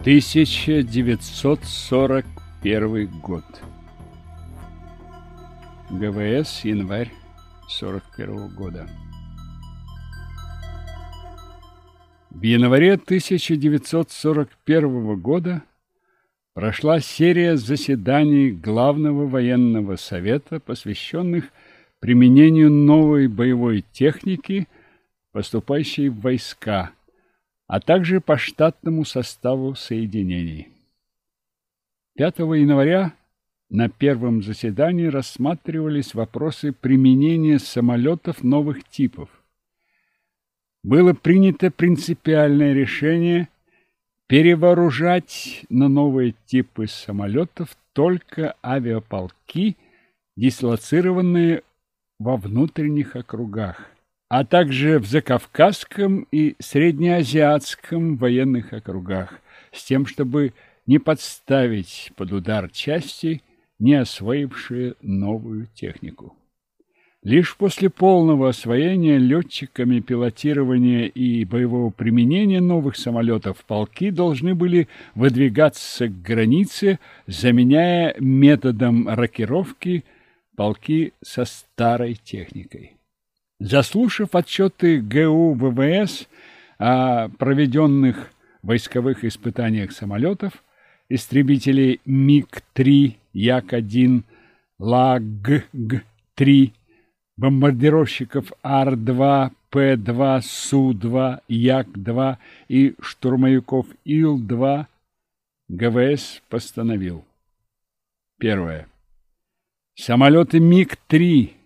1941 год. ГВС, январь 41 года. В январе 1941 года прошла серия заседаний Главного военного совета, посвященных применению новой боевой техники, поступающей в войска, а также по штатному составу соединений. 5 января на первом заседании рассматривались вопросы применения самолетов новых типов. Было принято принципиальное решение перевооружать на новые типы самолетов только авиаполки, дислоцированные во внутренних округах, а также в Закавказском и Среднеазиатском военных округах, с тем, чтобы не подставить под удар части, не освоившие новую технику. Лишь после полного освоения летчиками пилотирования и боевого применения новых самолетов полки должны были выдвигаться к границе, заменяя методом рокировки – полки со старой техникой. Заслушав отчеты ГУ ВВС о проведенных войсковых испытаниях самолетов, истребителей МиГ-3, Як-1, ЛАГ-3, бомбардировщиков Ар-2, П-2, Су-2, Як-2 и штурмовиков Ил-2, ГВС постановил. Первое. Самолеты МиГ-3,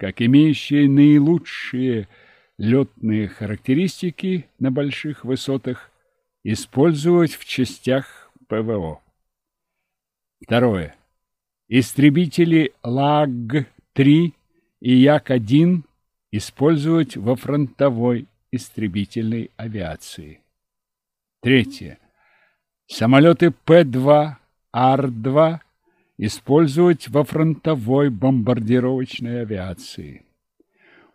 как имеющие наилучшие летные характеристики на больших высотах, использовать в частях ПВО. Второе. Истребители ЛАГ-3 и Як-1 использовать во фронтовой истребительной авиации. Третье. Самолеты П-2, Ар-2 использовать во фронтовой бомбардировочной авиации.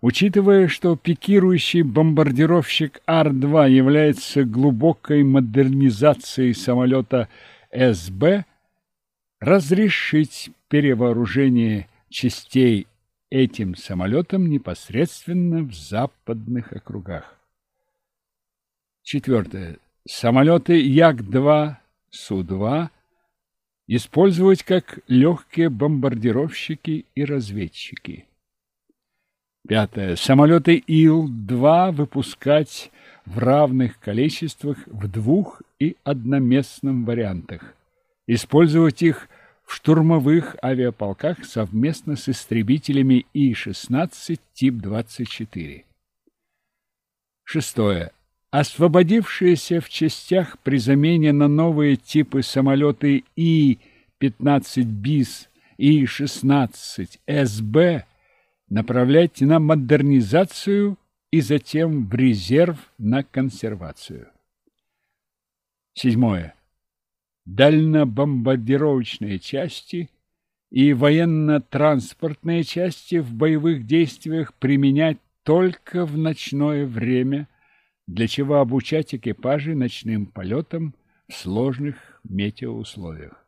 Учитывая, что пикирующий бомбардировщик Ар-2 является глубокой модернизацией самолета СБ, разрешить перевооружение частей этим самолетом непосредственно в западных округах. Четвертое. Самолеты Як-2, Су-2 использовать как легкие бомбардировщики и разведчики. Пятое. Самолеты Ил-2 выпускать в равных количествах в двух- и одноместном вариантах. Использовать их в штурмовых авиаполках совместно с истребителями И-16 тип 24. Шестое освободившиеся в частях при замене на новые типы самолеты И-15 БИС, И-16 СБ направлять на модернизацию и затем в резерв на консервацию. Седьмое. Дальнобомбардировочные части и военно-транспортные части в боевых действиях применять только в ночное время – для чего обучать экипажи ночным полетам в сложных метеоусловиях.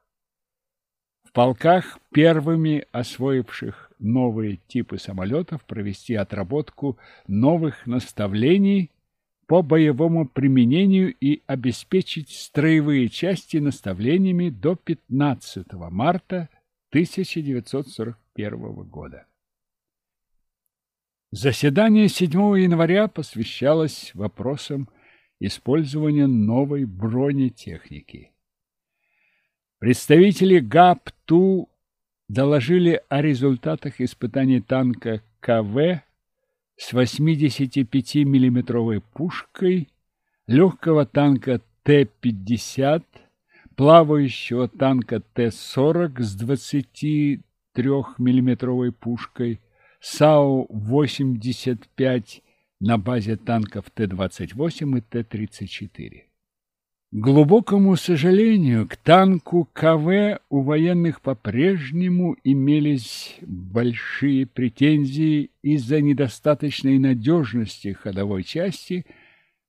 В полках, первыми освоивших новые типы самолетов, провести отработку новых наставлений по боевому применению и обеспечить строевые части наставлениями до 15 марта 1941 года. Заседание 7 января посвящалось вопросам использования новой бронетехники. Представители ГАП-ТУ доложили о результатах испытаний танка КВ с 85 миллиметровой пушкой, легкого танка Т-50, плавающего танка Т-40 с 23 миллиметровой пушкой, САУ-85 на базе танков Т-28 и Т-34. К глубокому сожалению, к танку КВ у военных по-прежнему имелись большие претензии из-за недостаточной надежности ходовой части,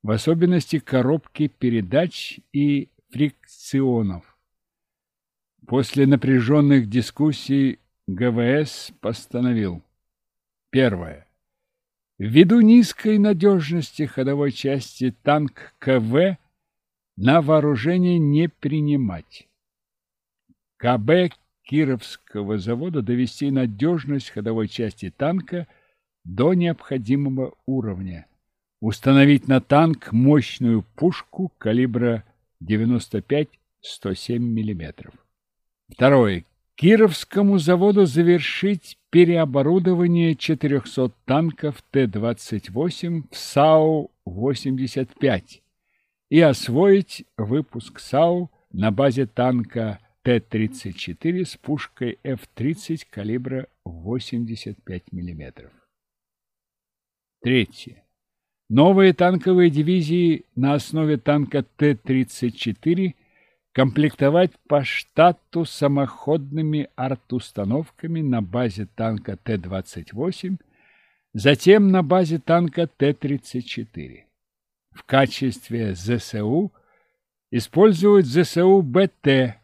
в особенности коробки передач и фрикционов. После напряженных дискуссий ГВС постановил. Первое. Ввиду низкой надежности ходовой части танк КВ на вооружение не принимать. КБ Кировского завода довести надежность ходовой части танка до необходимого уровня. Установить на танк мощную пушку калибра 95-107 мм. Второе. Кировскому заводу завершить переоборудование 400 танков Т-28 в САУ-85 и освоить выпуск САУ на базе танка Т-34 с пушкой F-30 калибра 85 мм. Третье. Новые танковые дивизии на основе танка Т-34 комплектовать по штату самоходными артустановками на базе танка Т-28, затем на базе танка Т-34. В качестве ЗСУ использовать ЗСУ БТ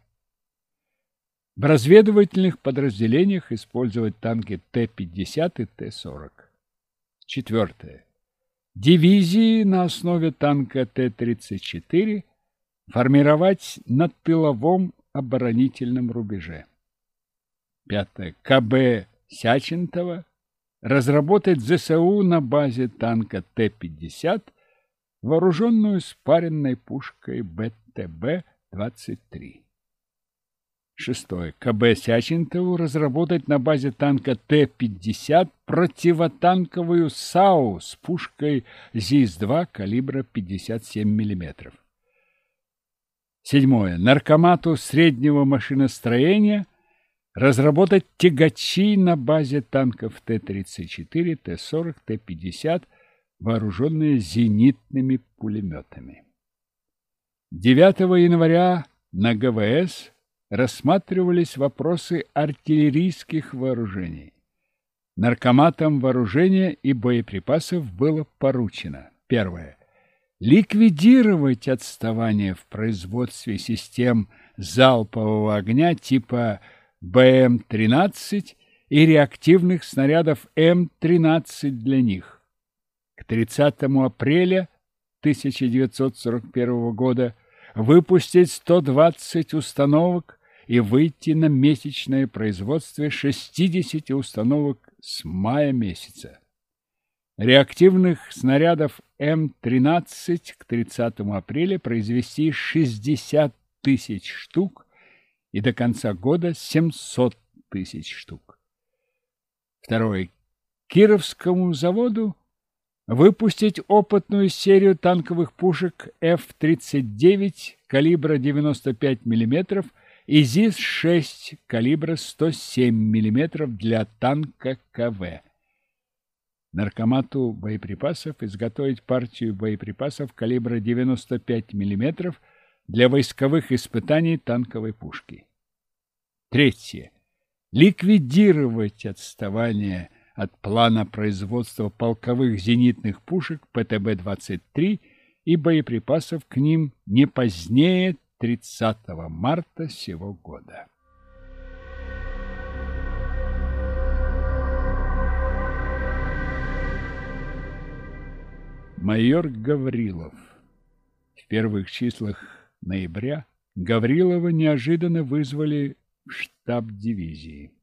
в разведывательных подразделениях использовать танки Т-50 и Т-40. Четвертое. Дивизии на основе танка Т-34 формировать на тыловом оборонительном рубеже. Пятое. КБ Сячентова разработать ЗСУ на базе танка Т-50, вооруженную спаренной пушкой БТБ-23. Шестое. КБ Сячинтову разработать на базе танка Т-50 противотанковую САУ с пушкой ЗИС-2 калибра 57 мм. Седьмое. Наркомату среднего машиностроения разработать тягачи на базе танков Т-34, Т-40, Т-50, вооруженные зенитными пулеметами. 9 января на ГВС рассматривались вопросы артиллерийских вооружений. Наркоматам вооружения и боеприпасов было поручено. Первое. Ликвидировать отставание в производстве систем залпового огня типа БМ-13 и реактивных снарядов М-13 для них. К 30 апреля 1941 года выпустить 120 установок и выйти на месячное производство 60 установок с мая месяца. Реактивных снарядов М-13 к 30 апреля произвести 60 тысяч штук и до конца года 700 тысяч штук. Второе. Кировскому заводу выпустить опытную серию танковых пушек F-39 калибра 95 мм и ЗИС-6 калибра 107 мм для танка КВ. Наркомату боеприпасов изготовить партию боеприпасов калибра 95 мм для войсковых испытаний танковой пушки. Третье. Ликвидировать отставание от плана производства полковых зенитных пушек ПТБ-23 и боеприпасов к ним не позднее 30 марта сего года. Майор Гаврилов В первых числах ноября Гаврилова неожиданно вызвали в штаб дивизии.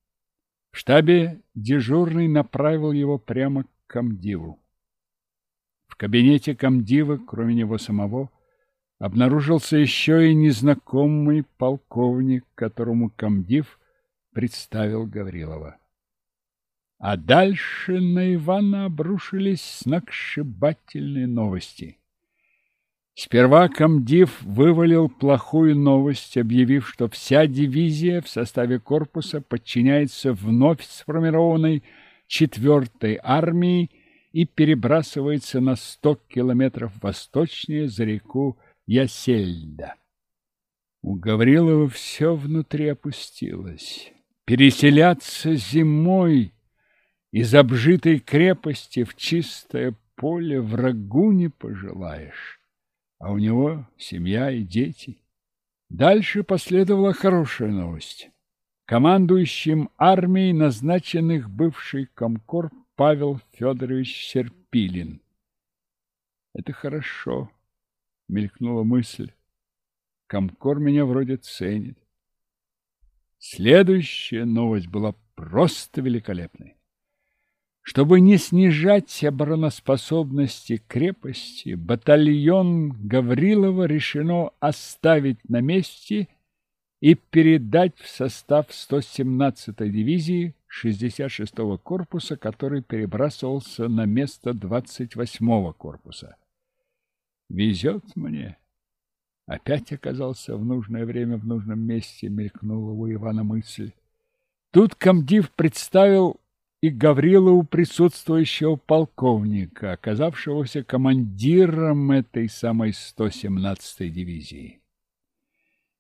В штабе дежурный направил его прямо к комдиву. В кабинете комдива, кроме него самого, обнаружился еще и незнакомый полковник, которому комдив представил Гаврилова. А дальше на Ивана обрушились сногсшибательные новости. Сперва комдив вывалил плохую новость, объявив, что вся дивизия в составе корпуса подчиняется вновь сформированной четвертой армии и перебрасывается на сто километров восточнее за реку Ясельда. У Гаврилова все внутри опустилось. Переселяться зимой из обжитой крепости в чистое поле врагу не пожелаешь а у него семья и дети. Дальше последовала хорошая новость. Командующим армией назначенных бывший комкор Павел Федорович Серпилин. Это хорошо, мелькнула мысль. Комкор меня вроде ценит. Следующая новость была просто великолепной. Чтобы не снижать обороноспособности крепости, батальон Гаврилова решено оставить на месте и передать в состав 117-й дивизии 66-го корпуса, который перебрасывался на место 28-го корпуса. Везет мне. Опять оказался в нужное время в нужном месте, мелькнула у Ивана мысль. Тут комдив представил и Гаврилову присутствующего полковника, оказавшегося командиром этой самой 117-й дивизии.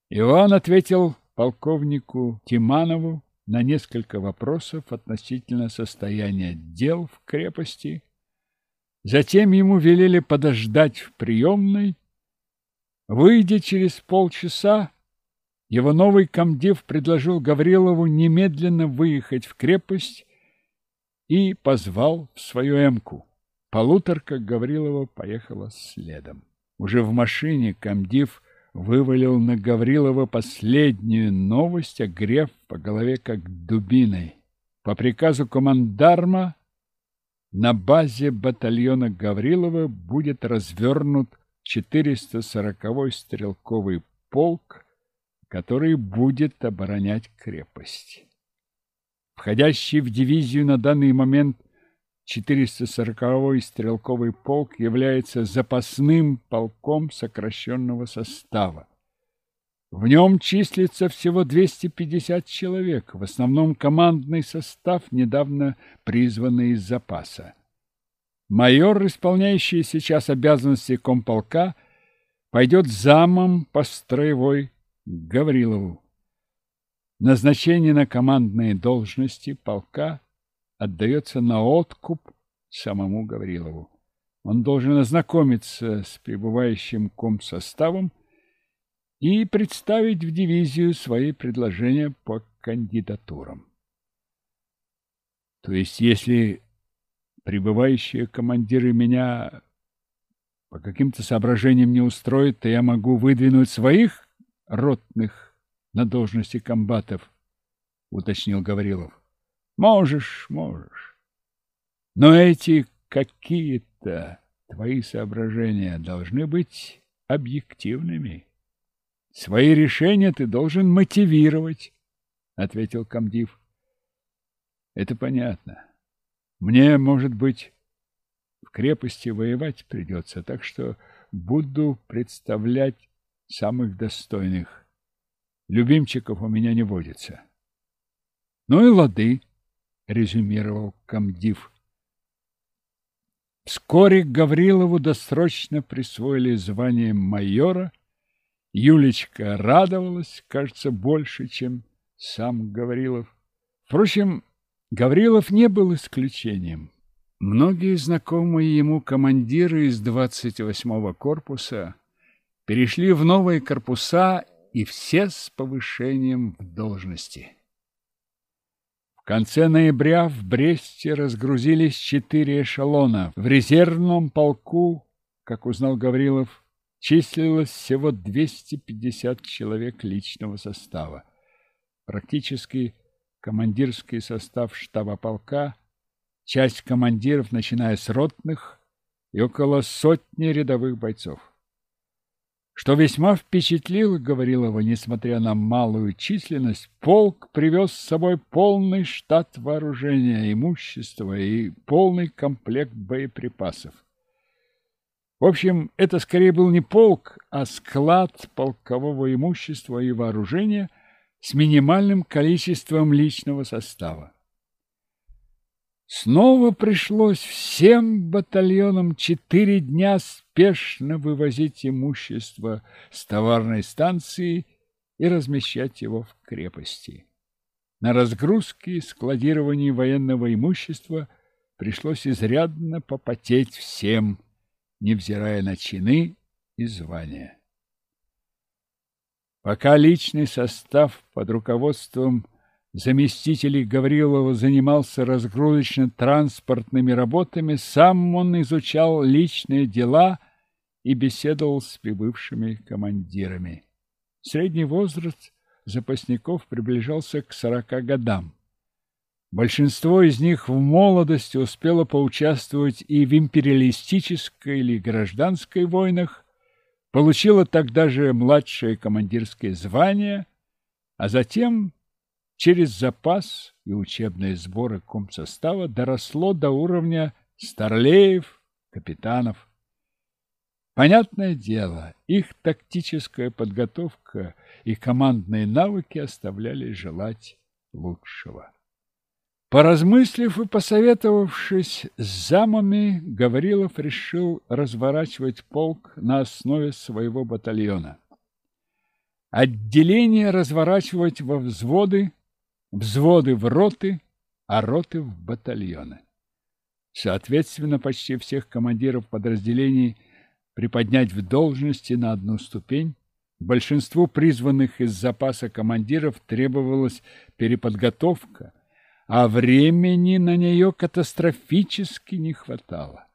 Иван ответил полковнику Тиманову на несколько вопросов относительно состояния дел в крепости. Затем ему велели подождать в приемной. Выйдя через полчаса, его новый комдив предложил Гаврилову немедленно выехать в крепость и позвал в свою эмку. Полуторка Гаврилова поехала следом. Уже в машине комдив вывалил на Гаврилова последнюю новость, огрев по голове как дубиной. По приказу командарма на базе батальона Гаврилова будет развернут 440-й стрелковый полк, который будет оборонять крепость входящий в дивизию на данный момент 440-й стрелковый полк является запасным полком сокращенного состава. В нем числится всего 250 человек, в основном командный состав, недавно призванный из запаса. Майор, исполняющий сейчас обязанности комполка, пойдет замом по строевой Гаврилову. Назначение на командные должности полка отдается на откуп самому Гаврилову. Он должен ознакомиться с прибывающим комсоставом и представить в дивизию свои предложения по кандидатурам. То есть, если прибывающие командиры меня по каким-то соображениям не устроят, то я могу выдвинуть своих ротных на должности комбатов, уточнил Гаврилов. Можешь, можешь. Но эти какие-то твои соображения должны быть объективными. Свои решения ты должен мотивировать, ответил комдив. Это понятно. Мне, может быть, в крепости воевать придется, так что буду представлять самых достойных. Любимчиков у меня не водится. Ну и лады, резюмировал комдив. Вскоре Гаврилову досрочно присвоили звание майора. Юлечка радовалась, кажется, больше, чем сам Гаврилов. Впрочем, Гаврилов не был исключением. Многие знакомые ему командиры из 28-го корпуса перешли в новые корпуса и все с повышением в должности. В конце ноября в Бресте разгрузились четыре эшелона. В резервном полку, как узнал Гаврилов, числилось всего 250 человек личного состава. Практически командирский состав штаба полка, часть командиров, начиная с ротных, и около сотни рядовых бойцов что весьма впечатлило Гаврилова, несмотря на малую численность, полк привез с собой полный штат вооружения, имущества и полный комплект боеприпасов. В общем, это скорее был не полк, а склад полкового имущества и вооружения с минимальным количеством личного состава. Снова пришлось всем батальонам четыре дня спешно вывозить имущество с товарной станции и размещать его в крепости. На разгрузке и складировании военного имущества пришлось изрядно попотеть всем, невзирая на чины и звания. Пока личный состав под руководством заместителей Гаврилова занимался разгрузочно-транспортными работами, сам он изучал личные дела и беседовал с прибывшими командирами. Средний возраст запасников приближался к сорока годам. Большинство из них в молодости успело поучаствовать и в империалистической или гражданской войнах, получило тогда же младшее командирское звание, а затем через запас и учебные сборы комсостава доросло до уровня старлеев, капитанов. Понятное дело, их тактическая подготовка и командные навыки оставляли желать лучшего. Поразмыслив и посоветовавшись с замами, Гаврилов решил разворачивать полк на основе своего батальона. Отделение разворачивать во взводы, взводы в роты, а роты в батальоны. Соответственно, почти всех командиров подразделений приподнять в должности на одну ступень, большинству призванных из запаса командиров требовалась переподготовка – а времени на нее катастрофически не хватало.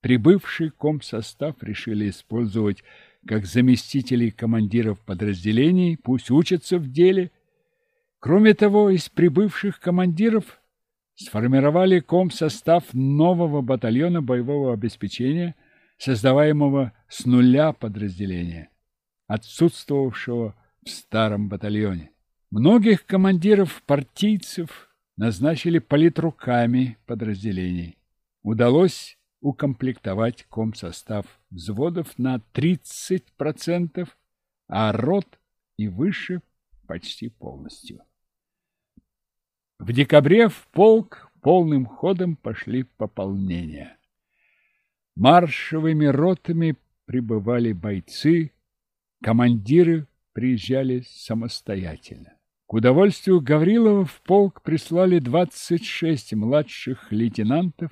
Прибывший комсостав решили использовать как заместителей командиров подразделений, пусть учатся в деле. Кроме того, из прибывших командиров сформировали комсостав нового батальона боевого обеспечения, создаваемого с нуля подразделения, отсутствовавшего в старом батальоне. Многих командиров-партийцев назначили политруками подразделений. Удалось укомплектовать комсостав взводов на 30%, а рот и выше почти полностью. В декабре в полк полным ходом пошли пополнения. Маршевыми ротами прибывали бойцы, командиры приезжали самостоятельно. К удовольствию Гаврилова в полк прислали 26 младших лейтенантов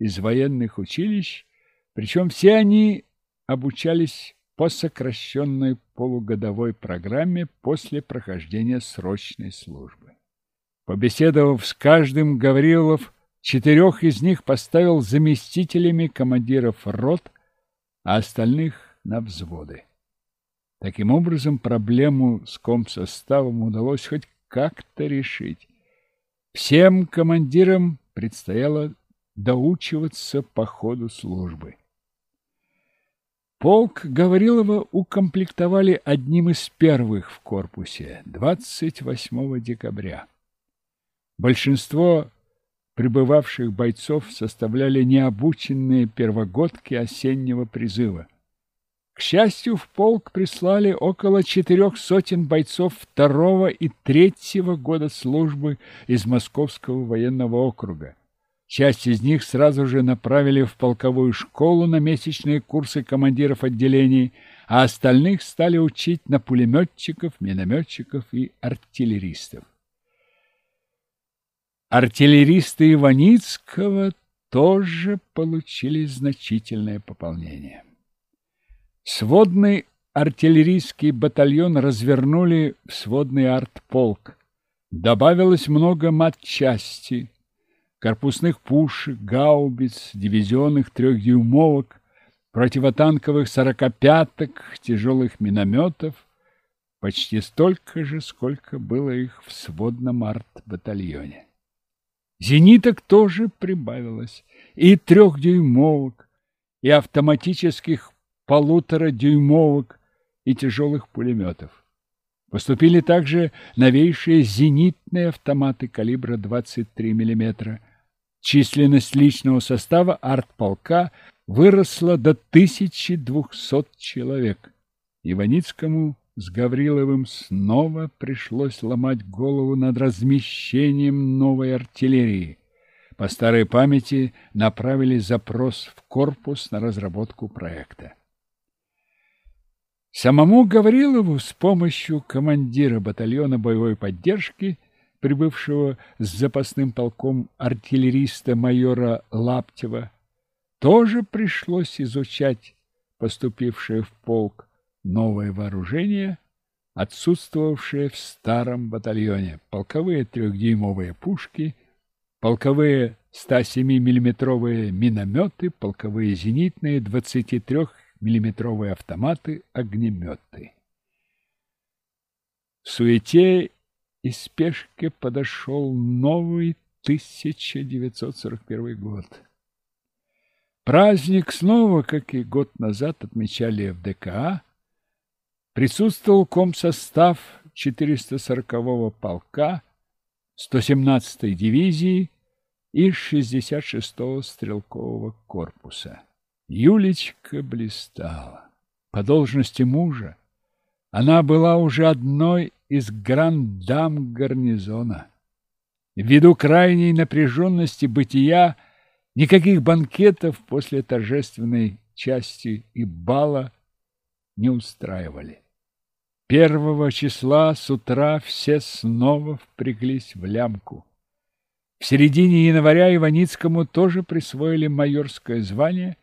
из военных училищ, причем все они обучались по сокращенной полугодовой программе после прохождения срочной службы. Побеседовав с каждым, Гаврилов четырех из них поставил заместителями командиров рот, а остальных на взводы. Таким образом, проблему с комсоставом удалось хоть как-то решить. Всем командирам предстояло доучиваться по ходу службы. Полк Гаврилова укомплектовали одним из первых в корпусе 28 декабря. Большинство прибывавших бойцов составляли необученные первогодки осеннего призыва. К счастью, в полк прислали около четырех сотен бойцов второго и третьего года службы из Московского военного округа. Часть из них сразу же направили в полковую школу на месячные курсы командиров отделений, а остальных стали учить на пулеметчиков, минометчиков и артиллеристов. Артиллеристы Иваницкого тоже получили значительное пополнение. Сводный артиллерийский батальон развернули в сводный артполк. Добавилось много матчасти, корпусных пушек, гаубиц, дивизионных трехдюймовок, противотанковых сорокопяток, тяжелых минометов, почти столько же, сколько было их в сводном арт-батальоне. Зениток тоже прибавилось, и трехдюймовок, и автоматических полуторадюймовок и тяжелых пулеметов. Поступили также новейшие зенитные автоматы калибра 23 мм. Численность личного состава артполка выросла до 1200 человек. Иваницкому с Гавриловым снова пришлось ломать голову над размещением новой артиллерии. По старой памяти направили запрос в корпус на разработку проекта. Самому Гаврилову с помощью командира батальона боевой поддержки, прибывшего с запасным полком артиллериста майора Лаптева, тоже пришлось изучать поступившее в полк новое вооружение, отсутствовавшие в старом батальоне. Полковые трехдюймовые пушки, полковые 107 миллиметровые минометы, полковые зенитные 23 миллиметровые автоматы, огнеметы. В суете и спешке подошел новый 1941 год. Праздник снова, как и год назад, отмечали в ДКА. Присутствовал комсостав 440-го полка, 117-й дивизии и 66-го стрелкового корпуса. Юлечка блистала. По должности мужа она была уже одной из грандам гарнизона. Ввиду крайней напряженности бытия никаких банкетов после торжественной части и бала не устраивали. Первого числа с утра все снова впряглись в лямку. В середине января Иваницкому тоже присвоили майорское звание.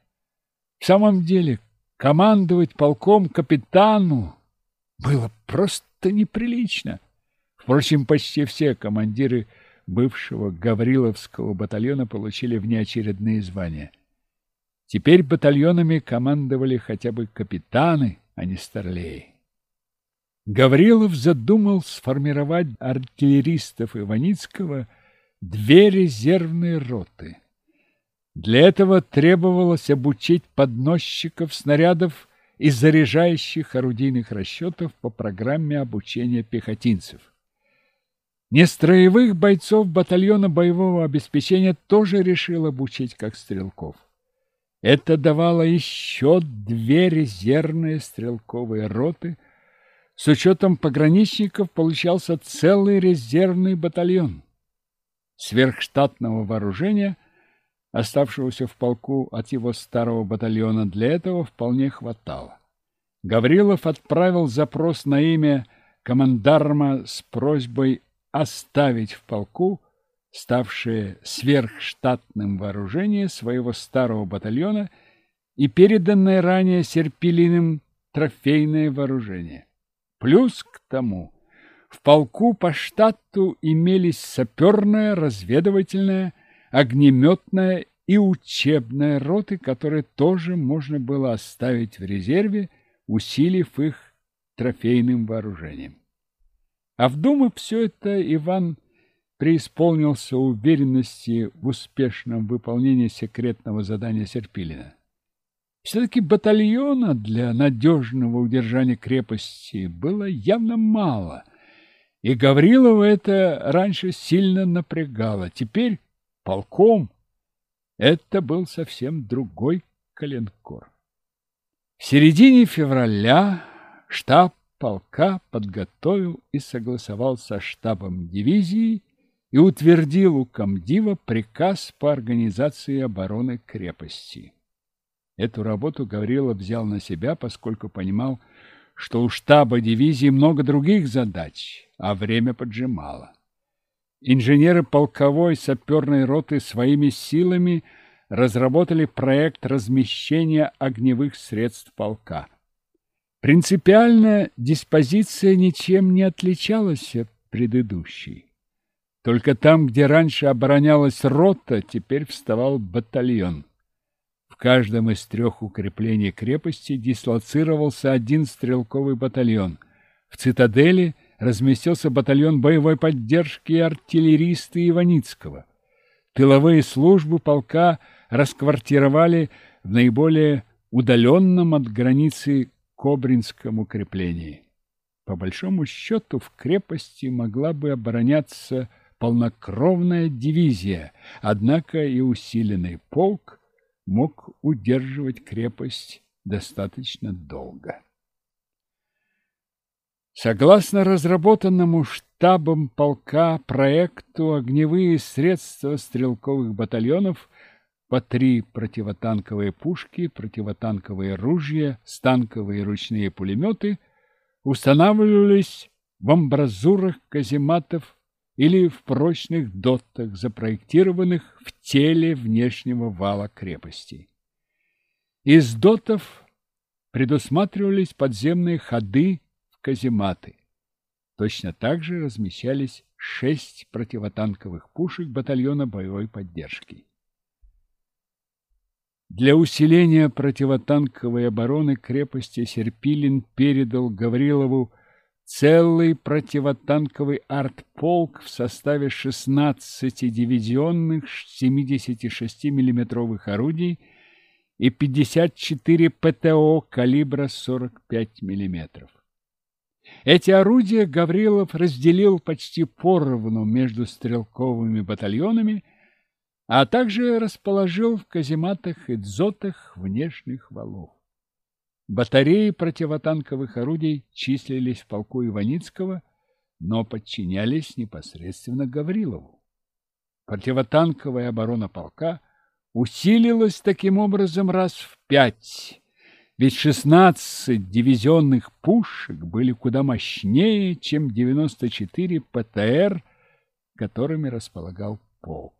В самом деле, командовать полком капитану было просто неприлично. Впрочем, почти все командиры бывшего Гавриловского батальона получили внеочередные звания. Теперь батальонами командовали хотя бы капитаны, а не старлеи. Гаврилов задумал сформировать артиллеристов Иваницкого две резервные роты. Для этого требовалось обучить подносчиков снарядов и заряжающих орудийных расчетов по программе обучения пехотинцев. Нестроевых бойцов батальона боевого обеспечения тоже решил обучить как стрелков. Это давало еще две резервные стрелковые роты. С учетом пограничников получался целый резервный батальон. Сверхштатного вооружения – оставшегося в полку от его старого батальона, для этого вполне хватало. Гаврилов отправил запрос на имя командарма с просьбой оставить в полку ставшее сверхштатным вооружение своего старого батальона и переданное ранее Серпилиным трофейное вооружение. Плюс к тому в полку по штату имелись саперная, разведывательная, огнеметная и учебная роты, которые тоже можно было оставить в резерве, усилив их трофейным вооружением. А вдумав все это, Иван преисполнился уверенности в успешном выполнении секретного задания Серпилина. Все-таки батальона для надежного удержания крепости было явно мало, и Гаврилова это раньше сильно напрягало. Теперь полком, это был совсем другой коленкор. В середине февраля штаб полка подготовил и согласовал со штабом дивизии и утвердил у комдива приказ по организации обороны крепости. Эту работу Гаврилов взял на себя, поскольку понимал, что у штаба дивизии много других задач, а время поджимало. Инженеры полковой саперной роты своими силами разработали проект размещения огневых средств полка. Принципиальная диспозиция ничем не отличалась от предыдущей. Только там, где раньше оборонялась рота, теперь вставал батальон. Каждом из трех укреплений крепости дислоцировался один стрелковый батальон. В цитадели – разместился батальон боевой поддержки артиллеристы Иваницкого. Тыловые службы полка расквартировали в наиболее удаленном от границы Кобринском укреплении. По большому счету в крепости могла бы обороняться полнокровная дивизия, однако и усиленный полк мог удерживать крепость достаточно долго. Согласно разработанному штабом полка проекту огневые средства стрелковых батальонов по три противотанковые пушки, противотанковые ружья, станковые ручные пулеметы устанавливались в амбразурах казематов или в прочных дотах, запроектированных в теле внешнего вала крепости. Из дотов предусматривались подземные ходы казематы. Точно так же размещались шесть противотанковых пушек батальона боевой поддержки. Для усиления противотанковой обороны крепости Серпилин передал Гаврилову целый противотанковый артполк в составе 16 дивизионных 76 миллиметровых орудий и 54 ПТО калибра 45 миллиметров. Эти орудия Гаврилов разделил почти поровну между стрелковыми батальонами, а также расположил в казематах и дзотах внешних валов. Батареи противотанковых орудий числились в полку Иваницкого, но подчинялись непосредственно Гаврилову. Противотанковая оборона полка усилилась таким образом раз в пять, ведь 16 дивизионных пушек были куда мощнее, чем 94 ПТР, которыми располагал полк.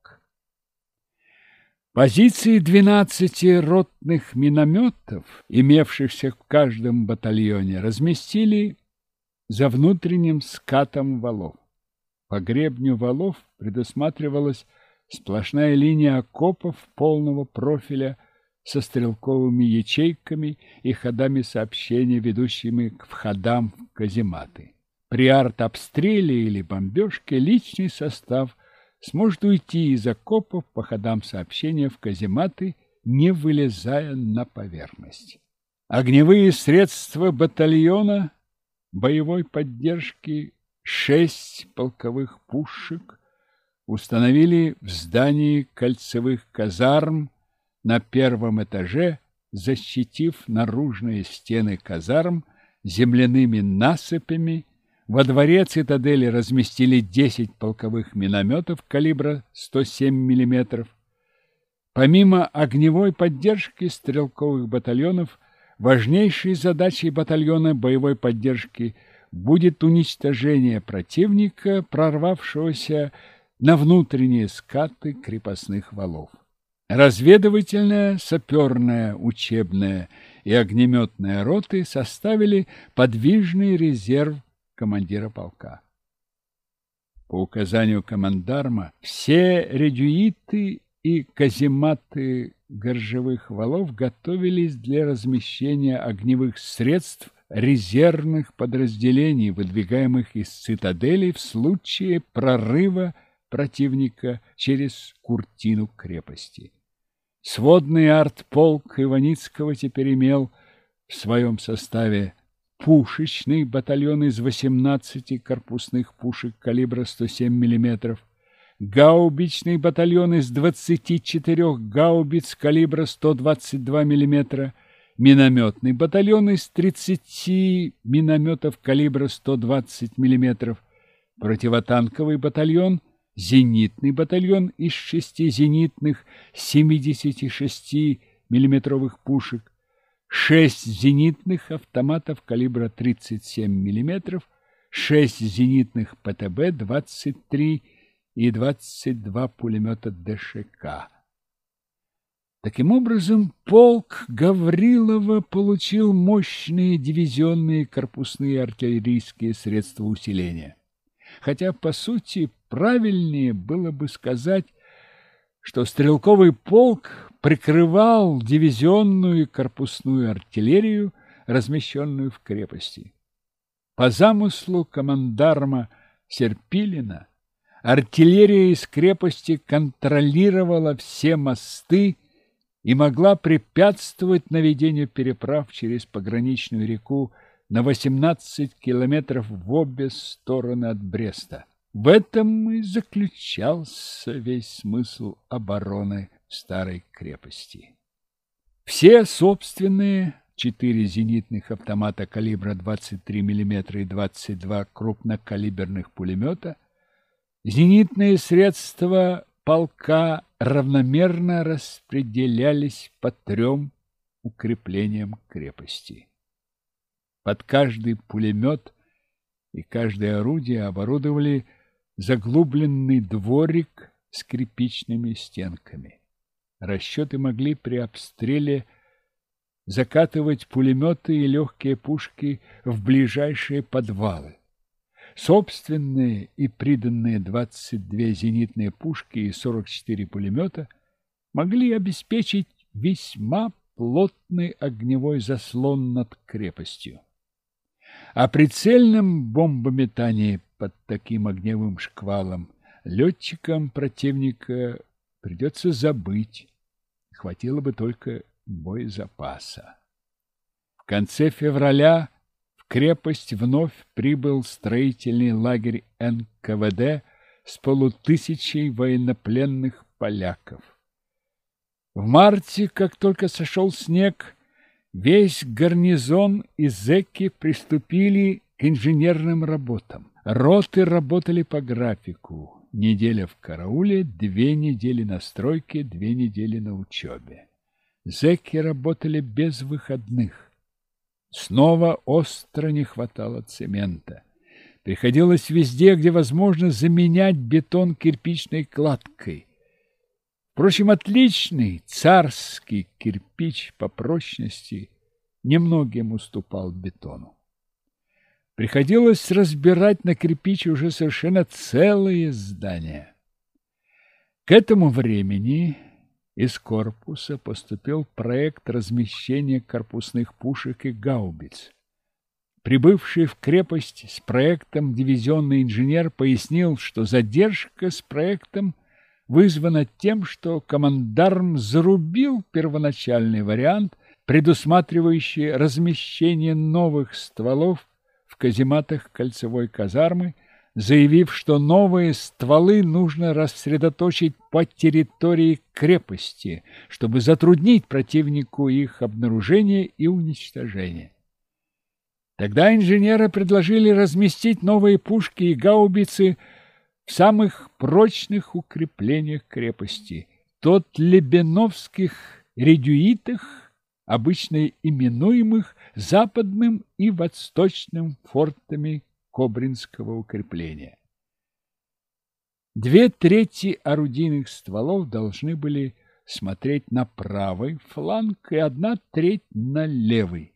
Позиции 12 ротных минометов, имевшихся в каждом батальоне, разместили за внутренним скатом валов. По гребню валов предусматривалась сплошная линия окопов полного профиля со стрелковыми ячейками и ходами сообщения, ведущими к входам в казематы. При артобстреле или бомбежке личный состав сможет уйти из окопов по ходам сообщения в казематы, не вылезая на поверхность. Огневые средства батальона боевой поддержки шесть полковых пушек установили в здании кольцевых казарм на первом этаже, защитив наружные стены казарм земляными насыпями во дворе цитадели разместили 10 полковых минометов калибра 107 мм. Помимо огневой поддержки стрелковых батальонов, важнейшей задачей батальона боевой поддержки будет уничтожение противника, прорвавшегося на внутренние скаты крепостных валов. Разведывательная, саперная, учебная и огнеметная роты составили подвижный резерв командира полка. По указанию командарма все редюиты и казематы горжевых валов готовились для размещения огневых средств резервных подразделений, выдвигаемых из цитаделей в случае прорыва противника через куртину крепости. Сводный артполк Иваницкого теперь имел в своем составе пушечный батальон из 18 корпусных пушек калибра 107 мм, гаубичный батальон из 24 гаубиц калибра 122 мм, минометный батальон из 30 минометов калибра 120 мм, противотанковый батальон, зенитный батальон из шести зенитных 76 миллиметровых пушек, шесть зенитных автоматов калибра 37 мм, шесть зенитных ПТБ-23 и 22 пулемета ДШК. Таким образом, полк Гаврилова получил мощные дивизионные корпусные артиллерийские средства усиления. Хотя, по сути, правильнее было бы сказать, что стрелковый полк прикрывал дивизионную и корпусную артиллерию, размещенную в крепости. По замыслу командарма Серпилина артиллерия из крепости контролировала все мосты и могла препятствовать наведению переправ через пограничную реку на 18 километров в обе стороны от Бреста. В этом и заключался весь смысл обороны старой крепости. Все собственные четыре зенитных автомата калибра 23 мм и 22 крупнокалиберных пулемета, зенитные средства полка равномерно распределялись по трем укреплениям крепости. Под каждый пулемет и каждое орудие оборудовали заглубленный дворик с кирпичными стенками. Расчеты могли при обстреле закатывать пулеметы и легкие пушки в ближайшие подвалы. собственные и приданные 22 зенитные пушки и 44 пулемета могли обеспечить весьма плотный огневой заслон над крепостью. О прицельном бомбометании под таким огневым шквалом летчикам противника придется забыть. Хватило бы только боезапаса. В конце февраля в крепость вновь прибыл строительный лагерь НКВД с полутысячей военнопленных поляков. В марте, как только сошел снег, весь гарнизон и зэки приступили к инженерным работам. Роты работали по графику. Неделя в карауле, две недели на стройке, две недели на учебе. Зэки работали без выходных. Снова остро не хватало цемента. Приходилось везде, где возможно, заменять бетон кирпичной кладкой. Впрочем, отличный царский кирпич по прочности немногим уступал бетону. Приходилось разбирать на кирпич уже совершенно целые здания. К этому времени из корпуса поступил проект размещения корпусных пушек и гаубиц. Прибывший в крепость с проектом дивизионный инженер пояснил, что задержка с проектом – вызвана тем, что командарм зарубил первоначальный вариант, предусматривающий размещение новых стволов в казематах кольцевой казармы, заявив, что новые стволы нужно рассредоточить по территории крепости, чтобы затруднить противнику их обнаружение и уничтожение. Тогда инженеры предложили разместить новые пушки и гаубицы – в самых прочных укреплениях крепости, тот лебеновских редюитах, обычно именуемых западным и восточным фортами Кобринского укрепления. Две трети орудийных стволов должны были смотреть на правый фланг и одна треть на левый.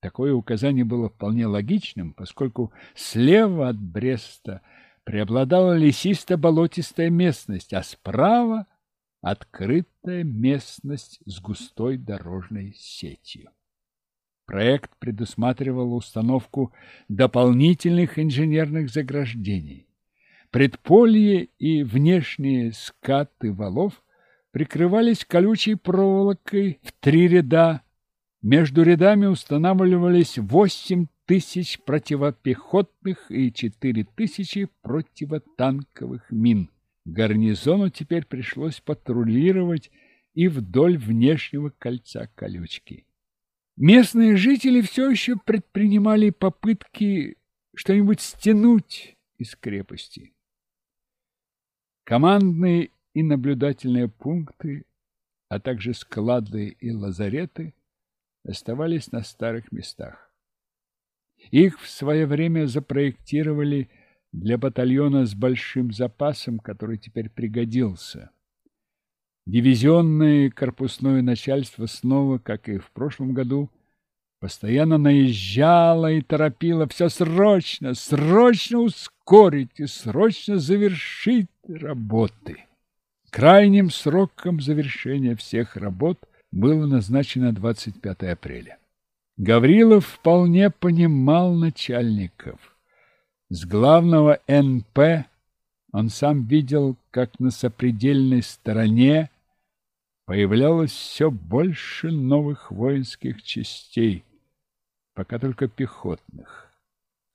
Такое указание было вполне логичным, поскольку слева от Бреста – преобладала лесисто-болотистая местность, а справа — открытая местность с густой дорожной сетью. Проект предусматривал установку дополнительных инженерных заграждений. Предполье и внешние скаты валов прикрывались колючей проволокой в три ряда. Между рядами устанавливались восемь тысяч противопехотных и четыре тысячи противотанковых мин. Гарнизону теперь пришлось патрулировать и вдоль внешнего кольца колючки. Местные жители все еще предпринимали попытки что-нибудь стянуть из крепости. Командные и наблюдательные пункты, а также склады и лазареты оставались на старых местах. Их в свое время запроектировали для батальона с большим запасом, который теперь пригодился. Дивизионное корпусное начальство снова, как и в прошлом году, постоянно наезжало и торопило все срочно, срочно ускорить и срочно завершить работы. Крайним сроком завершения всех работ было назначено 25 апреля. Гаврилов вполне понимал начальников. С главного НП он сам видел, как на сопредельной стороне появлялось все больше новых воинских частей, пока только пехотных.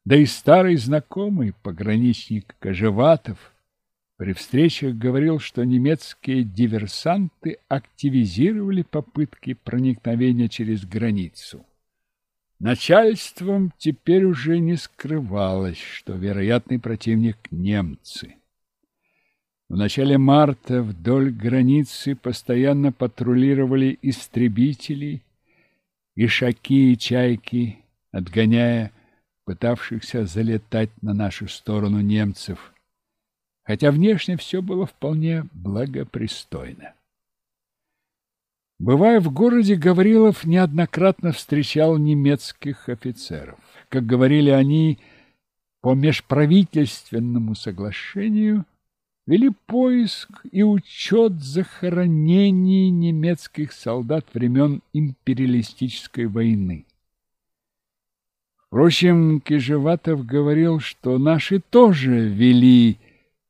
Да и старый знакомый пограничник Кожеватов при встречах говорил, что немецкие диверсанты активизировали попытки проникновения через границу. Начальством теперь уже не скрывалось, что вероятный противник – немцы. В начале марта вдоль границы постоянно патрулировали истребители, ишаки и чайки, отгоняя пытавшихся залетать на нашу сторону немцев, хотя внешне все было вполне благопристойно. Бывая в городе, Гаврилов неоднократно встречал немецких офицеров. Как говорили они, по межправительственному соглашению вели поиск и учет захоронений немецких солдат времен империалистической войны. Впрочем, Кижеватов говорил, что наши тоже вели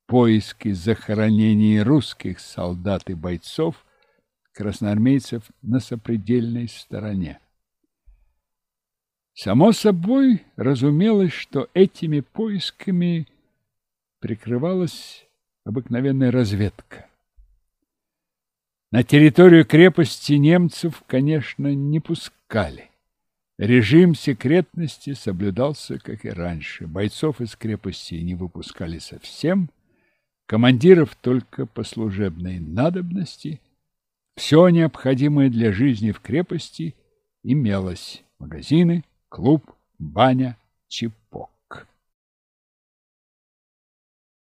поиски захоронений русских солдат и бойцов, красноармейцев на сопредельной стороне. Само собой разумелось, что этими поисками прикрывалась обыкновенная разведка. На территорию крепости немцев, конечно, не пускали. Режим секретности соблюдался, как и раньше. Бойцов из крепости не выпускали совсем, командиров только по служебной надобности. Все необходимое для жизни в крепости имелось. Магазины, клуб, баня, чепок.